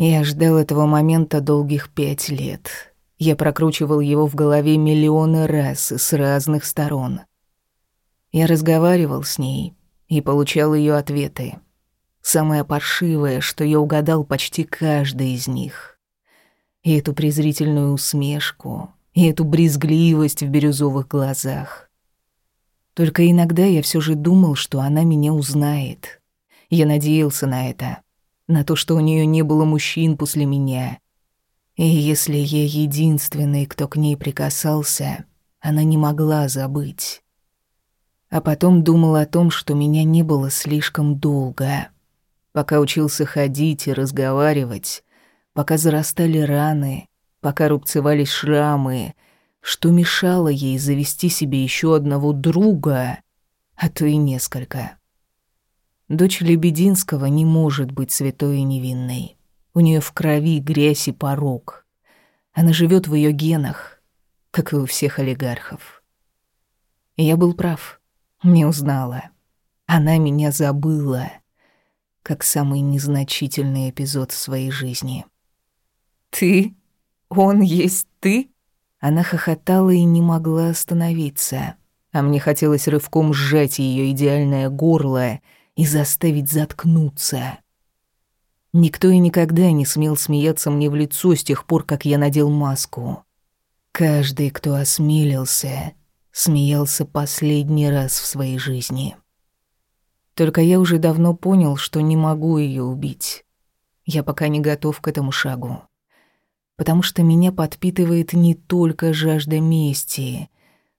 Я ждал этого момента долгих пять лет. Я прокручивал его в голове миллионы раз с разных сторон. Я разговаривал с ней и получал ее ответы. Самое паршивое, что я угадал почти каждый из них. И эту презрительную усмешку, и эту брезгливость в бирюзовых глазах. Только иногда я все же думал, что она меня узнает. Я надеялся на это, на то, что у нее не было мужчин после меня. И если я единственный, кто к ней прикасался, она не могла забыть. А потом думал о том, что меня не было слишком долго. Пока учился ходить и разговаривать, пока зарастали раны, пока рубцевались шрамы, что мешало ей завести себе еще одного друга, а то и несколько. Дочь Лебединского не может быть святой и невинной. У нее в крови грязь и порог. Она живет в ее генах, как и у всех олигархов. И я был прав. Не узнала. Она меня забыла, как самый незначительный эпизод в своей жизни. «Ты? Он есть ты?» Она хохотала и не могла остановиться, а мне хотелось рывком сжать ее идеальное горло и заставить заткнуться. Никто и никогда не смел смеяться мне в лицо с тех пор, как я надел маску. Каждый, кто осмелился, смеялся последний раз в своей жизни. Только я уже давно понял, что не могу ее убить. Я пока не готов к этому шагу. Потому что меня подпитывает не только жажда мести,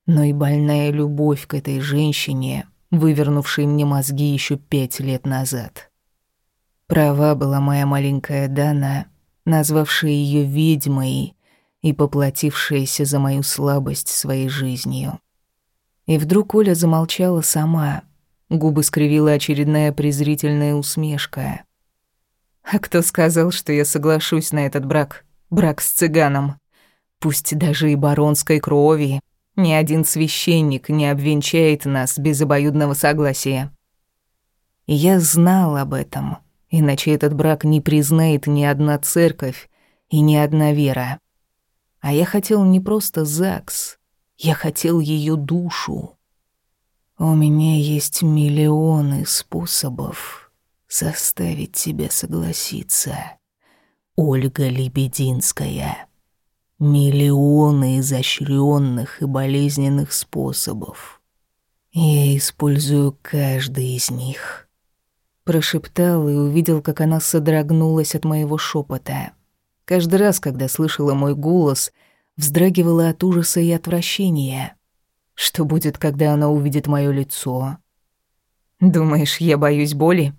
но и больная любовь к этой женщине, вывернувшей мне мозги еще пять лет назад. Права была моя маленькая Дана, назвавшая ее ведьмой и поплатившаяся за мою слабость своей жизнью. И вдруг Оля замолчала сама. Губы скривила очередная презрительная усмешка. «А кто сказал, что я соглашусь на этот брак? Брак с цыганом? Пусть даже и баронской крови. Ни один священник не обвенчает нас без обоюдного согласия». Я знал об этом, иначе этот брак не признает ни одна церковь и ни одна вера. А я хотел не просто ЗАГС, я хотел ее душу. У меня есть миллионы способов заставить тебя согласиться. Ольга Лебединская. Миллионы изощренных и болезненных способов. Я использую каждый из них. Прошептал и увидел, как она содрогнулась от моего шепота. Каждый раз, когда слышала мой голос — вздрагивала от ужаса и отвращения. Что будет, когда она увидит моё лицо? Думаешь, я боюсь боли?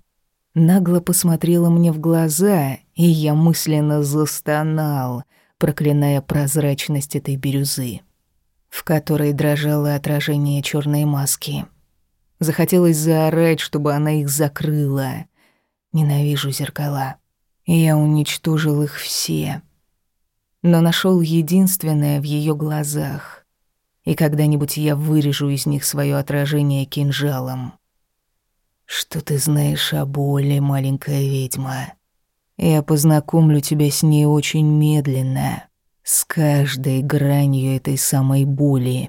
Нагло посмотрела мне в глаза, и я мысленно застонал, проклиная прозрачность этой бирюзы, в которой дрожало отражение чёрной маски. Захотелось заорать, чтобы она их закрыла. Ненавижу зеркала. Я уничтожил их все но нашел единственное в ее глазах. И когда-нибудь я вырежу из них свое отражение кинжалом. Что ты знаешь о боли, маленькая ведьма? Я познакомлю тебя с ней очень медленно, с каждой гранью этой самой боли,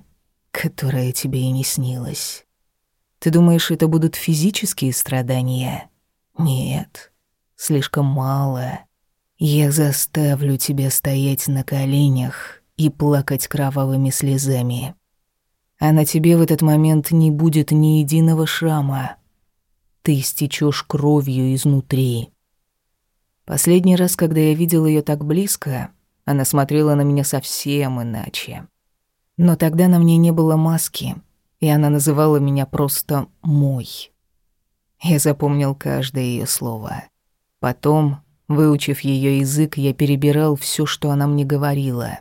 которая тебе и не снилась. Ты думаешь, это будут физические страдания? Нет, слишком мало. Я заставлю тебя стоять на коленях и плакать кровавыми слезами. А на тебе в этот момент не будет ни единого шрама. Ты истечешь кровью изнутри. Последний раз, когда я видел ее так близко, она смотрела на меня совсем иначе. Но тогда на мне не было маски, и она называла меня просто «мой». Я запомнил каждое ее слово. Потом Выучив ее язык, я перебирал все, что она мне говорила.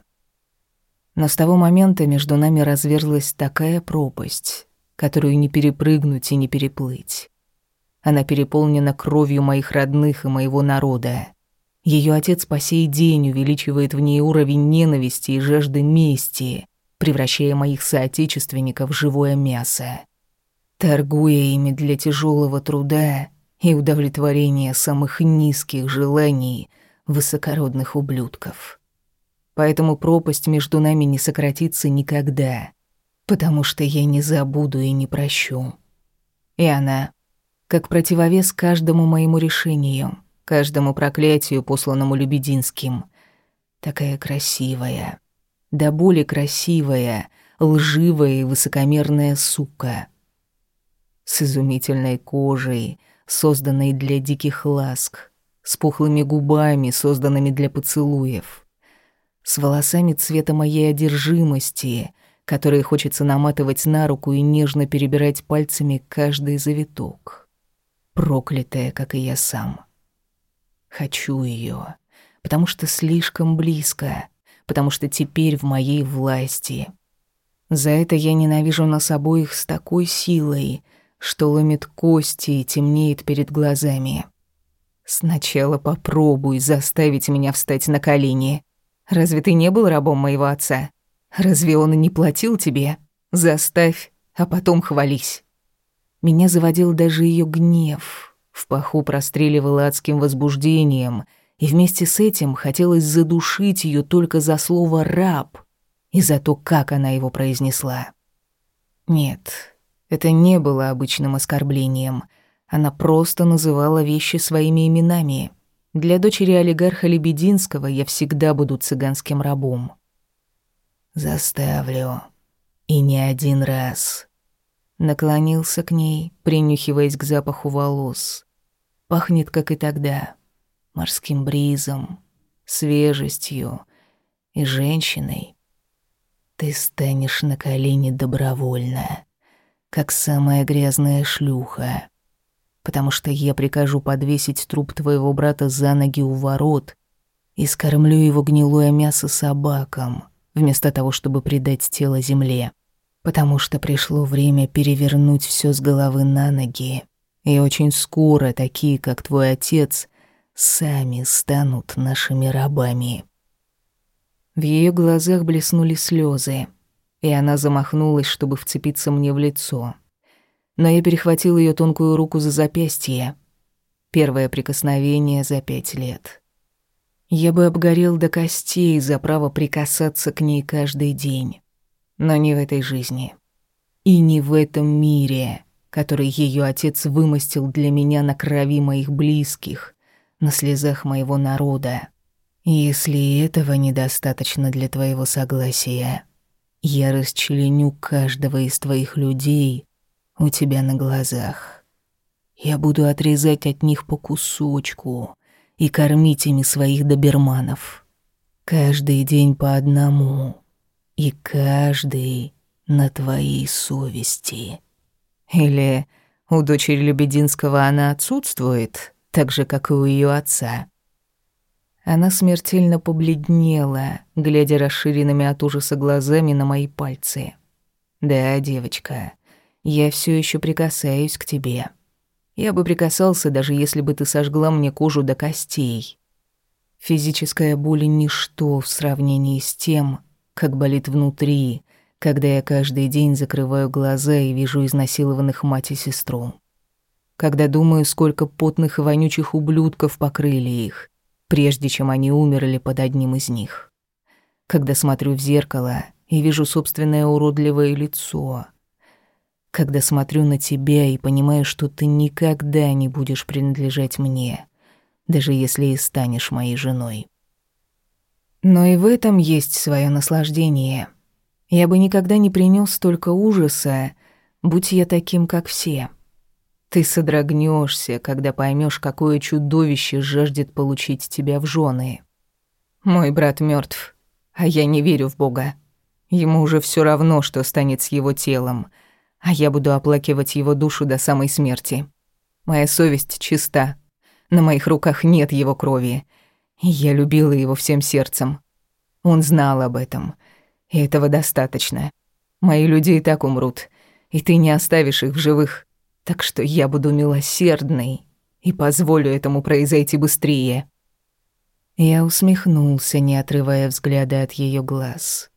Но с того момента между нами разверзлась такая пропасть, которую не перепрыгнуть и не переплыть. Она переполнена кровью моих родных и моего народа. Ее отец по сей день увеличивает в ней уровень ненависти и жажды мести, превращая моих соотечественников в живое мясо. Торгуя ими для тяжелого труда, и удовлетворение самых низких желаний высокородных ублюдков. Поэтому пропасть между нами не сократится никогда, потому что я не забуду и не прощу. И она, как противовес каждому моему решению, каждому проклятию, посланному Любединским, такая красивая, да более красивая, лживая и высокомерная сука. С изумительной кожей, созданной для диких ласк, с пухлыми губами, созданными для поцелуев, с волосами цвета моей одержимости, которые хочется наматывать на руку и нежно перебирать пальцами каждый завиток. Проклятая, как и я сам. Хочу ее, потому что слишком близко, потому что теперь в моей власти. За это я ненавижу нас обоих с такой силой, что ломит кости и темнеет перед глазами. Сначала попробуй заставить меня встать на колени. Разве ты не был рабом моего отца? Разве он и не платил тебе? Заставь, а потом хвались. Меня заводил даже ее гнев. В паху простреливал адским возбуждением, и вместе с этим хотелось задушить ее только за слово «раб» и за то, как она его произнесла. Нет, это не было обычным оскорблением. Она просто называла вещи своими именами. Для дочери олигарха Лебединского я всегда буду цыганским рабом. «Заставлю. И не один раз». Наклонился к ней, принюхиваясь к запаху волос. Пахнет, как и тогда, морским бризом, свежестью и женщиной. Ты станешь на колени добровольно, как самая грязная шлюха, потому что я прикажу подвесить труп твоего брата за ноги у ворот и скормлю его гнилое мясо собакам, вместо того, чтобы предать тело земле, потому что пришло время перевернуть все с головы на ноги, и очень скоро такие, как твой отец, сами станут нашими рабами». В ее глазах блеснули слезы, и она замахнулась, чтобы вцепиться мне в лицо. Но я перехватил ее тонкую руку за запястье. Первое прикосновение за пять лет. Я бы обгорел до костей за право прикасаться к ней каждый день. Но не в этой жизни. И не в этом мире, который ее отец вымостил для меня на крови моих близких, на слезах моего народа. Если этого недостаточно для твоего согласия, я расчленю каждого из твоих людей у тебя на глазах. Я буду отрезать от них по кусочку, и кормить ими своих доберманов. Каждый день по одному, и каждый на твоей совести. Или у дочери Лебединского она отсутствует, так же, как и у ее отца. Она смертельно побледнела, глядя расширенными от ужаса глазами на мои пальцы. «Да, девочка, я все еще прикасаюсь к тебе. Я бы прикасался, даже если бы ты сожгла мне кожу до костей. Физическая боль — ничто в сравнении с тем, как болит внутри, когда я каждый день закрываю глаза и вижу изнасилованных мать и сестру. Когда думаю, сколько потных и вонючих ублюдков покрыли их, прежде чем они умерли под одним из них. Когда смотрю в зеркало и вижу собственное уродливое лицо — когда смотрю на тебя и понимаю, что ты никогда не будешь принадлежать мне, даже если и станешь моей женой. Но и в этом есть свое наслаждение. Я бы никогда не принес столько ужаса, будь я таким, как все. Ты содрогнешься, когда поймешь, какое чудовище жаждет получить тебя в жены. Мой брат мертв, а я не верю в Бога. Ему уже все равно, что станет с его телом — а я буду оплакивать его душу до самой смерти. Моя совесть чиста. На моих руках нет его крови. Я любила его всем сердцем. Он знал об этом. И этого достаточно. Мои люди и так умрут, и ты не оставишь их в живых. Так что я буду милосердной и позволю этому произойти быстрее». Я усмехнулся, не отрывая взгляда от ее глаз.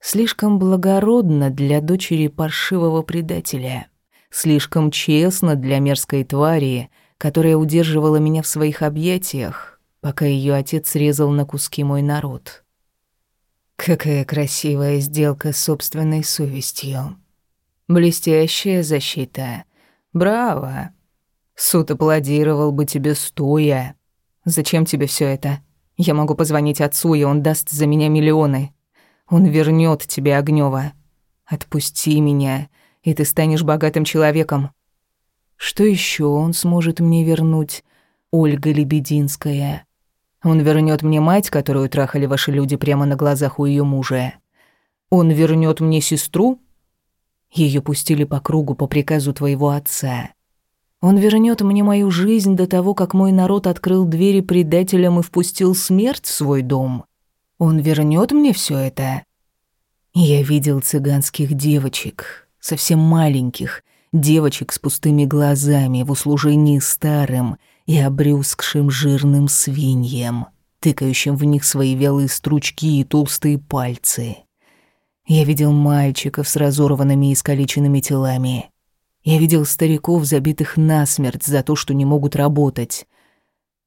Слишком благородно для дочери паршивого предателя. Слишком честно для мерзкой твари, которая удерживала меня в своих объятиях, пока ее отец резал на куски мой народ. Какая красивая сделка с собственной совестью. Блестящая защита. Браво. Суд аплодировал бы тебе стоя. Зачем тебе все это? Я могу позвонить отцу, и он даст за меня миллионы. Он вернет тебе Огнева. Отпусти меня, и ты станешь богатым человеком. Что еще он сможет мне вернуть, Ольга Лебединская? Он вернет мне мать, которую трахали ваши люди прямо на глазах у ее мужа. Он вернет мне сестру? Ее пустили по кругу по приказу твоего отца. Он вернет мне мою жизнь до того, как мой народ открыл двери предателям и впустил смерть в свой дом. Он вернет мне все это. Я видел цыганских девочек, совсем маленьких, девочек с пустыми глазами в услужении старым и обрюзгшим жирным свиньям, тыкающим в них свои вялые стручки и толстые пальцы. Я видел мальчиков с разорванными и искалеченными телами. Я видел стариков, забитых насмерть за то, что не могут работать.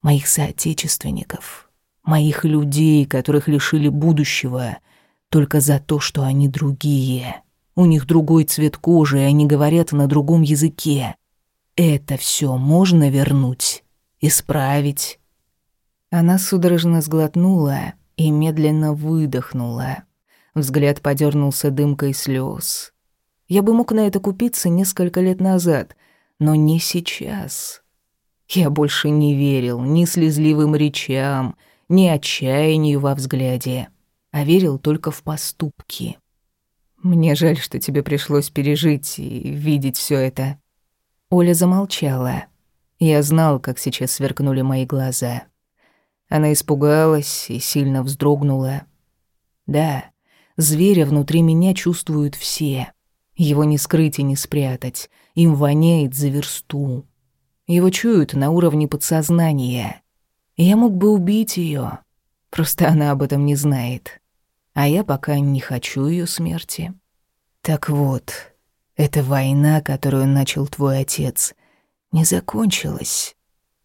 Моих соотечественников, моих людей, которых лишили будущего, только за то, что они другие. У них другой цвет кожи, и они говорят на другом языке. Это все можно вернуть, исправить. Она судорожно сглотнула и медленно выдохнула. Взгляд подернулся дымкой слез. Я бы мог на это купиться несколько лет назад, но не сейчас. Я больше не верил ни слезливым речам, ни отчаянию во взгляде, а верил только в поступки. Мне жаль, что тебе пришлось пережить и видеть все это. Оля замолчала. Я знал, как сейчас сверкнули мои глаза. Она испугалась и сильно вздрогнула. Да, зверя внутри меня чувствуют все. Его не скрыть и не спрятать. Им воняет за версту. Его чуют на уровне подсознания. Я мог бы убить ее, Просто она об этом не знает. А я пока не хочу ее смерти. Так вот, эта война, которую начал твой отец, не закончилась.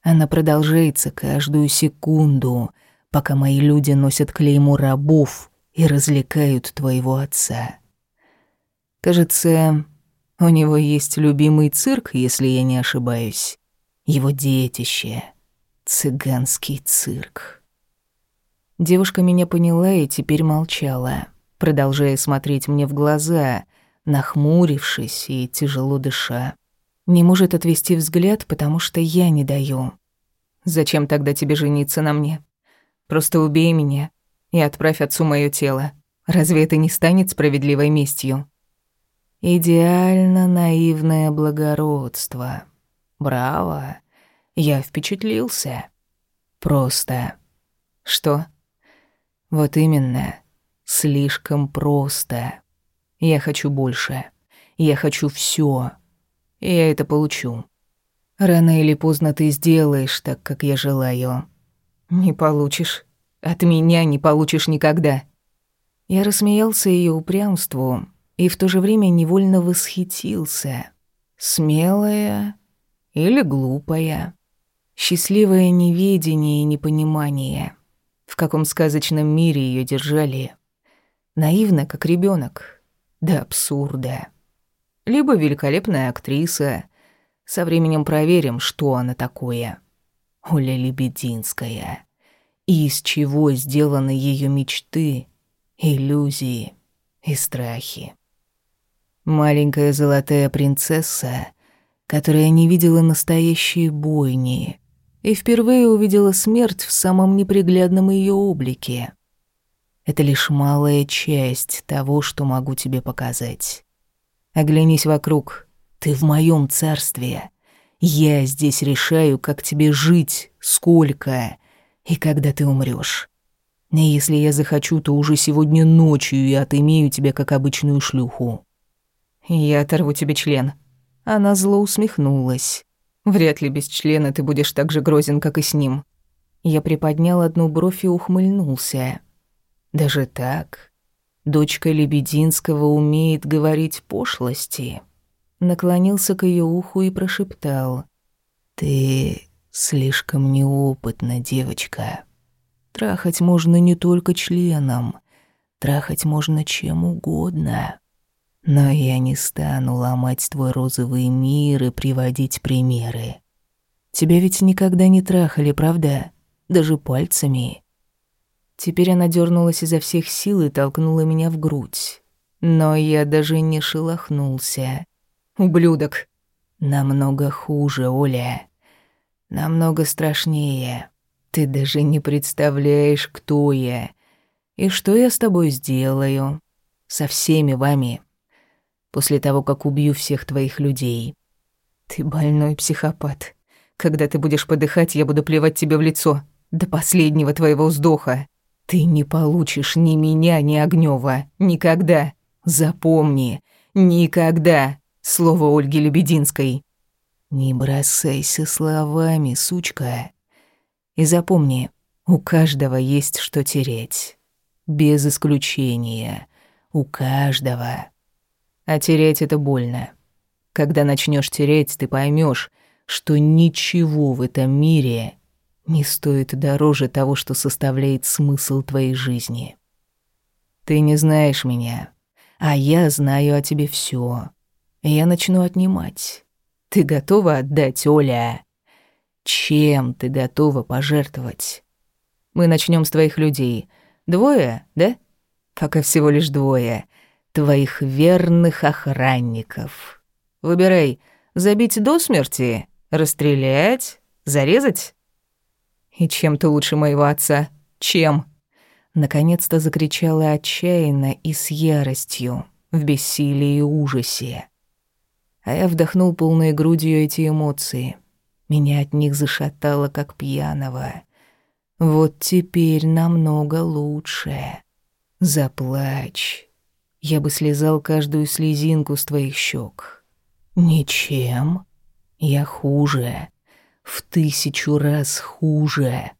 Она продолжается каждую секунду, пока мои люди носят клейму рабов и развлекают твоего отца. Кажется, у него есть любимый цирк, если я не ошибаюсь. Его детище. Цыганский цирк. Девушка меня поняла и теперь молчала, продолжая смотреть мне в глаза, нахмурившись и тяжело дыша. Не может отвести взгляд, потому что я не даю. Зачем тогда тебе жениться на мне? Просто убей меня и отправь отцу моё тело. Разве это не станет справедливой местью? Идеально наивное благородство. Браво. Я впечатлился. Просто. Что? Вот именно. Слишком просто. Я хочу больше. Я хочу всё. И я это получу. Рано или поздно ты сделаешь так, как я желаю. Не получишь. От меня не получишь никогда. Я рассмеялся её упрямству, и в то же время невольно восхитился. Смелая или глупая? Счастливое неведение и непонимание. В каком сказочном мире ее держали? Наивно, как ребенок, До абсурда. Либо великолепная актриса. Со временем проверим, что она такое. Оля Лебединская. И из чего сделаны ее мечты, иллюзии и страхи. Маленькая золотая принцесса, которая не видела настоящей бойни и впервые увидела смерть в самом неприглядном ее облике. Это лишь малая часть того, что могу тебе показать. Оглянись вокруг. Ты в моем царстве. Я здесь решаю, как тебе жить, сколько и когда ты умрешь. И если я захочу, то уже сегодня ночью я отымею тебя как обычную шлюху. «Я оторву тебе член». Она зло усмехнулась. «Вряд ли без члена ты будешь так же грозен, как и с ним». Я приподнял одну бровь и ухмыльнулся. «Даже так? Дочка Лебединского умеет говорить пошлости?» Наклонился к ее уху и прошептал. «Ты слишком неопытна девочка. Трахать можно не только членом, трахать можно чем угодно. Но я не стану ломать твой розовый мир и приводить примеры. Тебя ведь никогда не трахали, правда? Даже пальцами. Теперь она дернулась изо всех сил и толкнула меня в грудь. Но я даже не шелохнулся. Ублюдок. Намного хуже, Оля. Намного страшнее. Ты даже не представляешь, кто я. И что я с тобой сделаю. Со всеми вами после того, как убью всех твоих людей. Ты больной психопат. Когда ты будешь подыхать, я буду плевать тебе в лицо. До последнего твоего вздоха. Ты не получишь ни меня, ни Огнева. Никогда. Запомни. Никогда. Слово Ольги Лебединской. Не бросайся словами, сучка. И запомни, у каждого есть что тереть. Без исключения. У каждого. А тереть это больно. Когда начнешь тереть, ты поймешь, что ничего в этом мире не стоит дороже того, что составляет смысл твоей жизни. Ты не знаешь меня, а я знаю о тебе все. Я начну отнимать. Ты готова отдать, Оля? Чем ты готова пожертвовать? Мы начнем с твоих людей. Двое, да? Пока всего лишь двое твоих верных охранников. Выбирай, забить до смерти, расстрелять, зарезать? И чем ты лучше моего отца? Чем? Наконец-то закричала отчаянно и с яростью, в бессилии и ужасе. А я вдохнул полной грудью эти эмоции. Меня от них зашатало, как пьяного. Вот теперь намного лучше. Заплачь, я бы слезал каждую слезинку с твоих щек. Ничем. Я хуже. В тысячу раз хуже.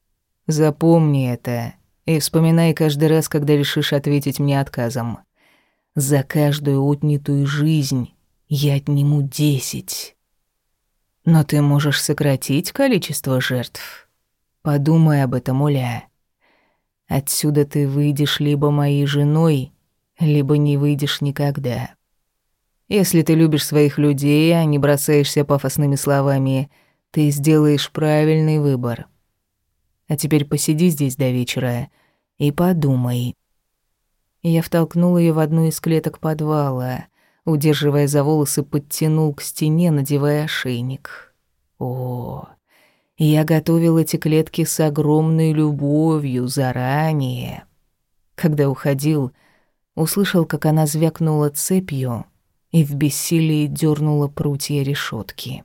Запомни это и вспоминай каждый раз, когда решишь ответить мне отказом. За каждую отнятую жизнь я отниму десять. Но ты можешь сократить количество жертв. Подумай об этом, Оля. Отсюда ты выйдешь либо моей женой, либо не выйдешь никогда. Если ты любишь своих людей, а не бросаешься пафосными словами, ты сделаешь правильный выбор. А теперь посиди здесь до вечера и подумай. Я втолкнул ее в одну из клеток подвала, удерживая за волосы, подтянул к стене, надевая ошейник. О, я готовил эти клетки с огромной любовью заранее. Когда уходил, услышал, как она звякнула цепью и в бессилии дернула прутья решетки.